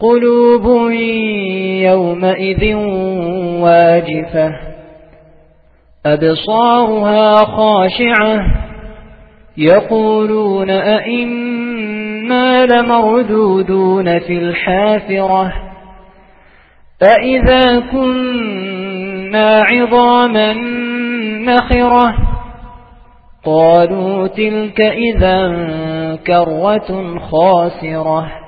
قلوب يومئذ واجفة أبصارها خاشعة يقولون أئنا لمردودون في الحافرة أئذا كنا عظاما نخرة قالوا تلك إذا كرة خاسرة.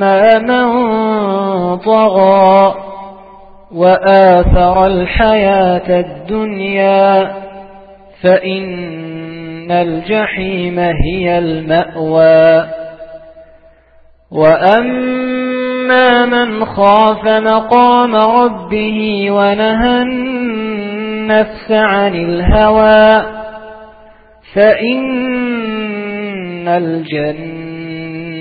من طغى وآثر الحياة الدنيا فإن الجحيم هي المأوى. وأما من خاف مقام ربه ونهى النفس عن الهوى فإن الجنة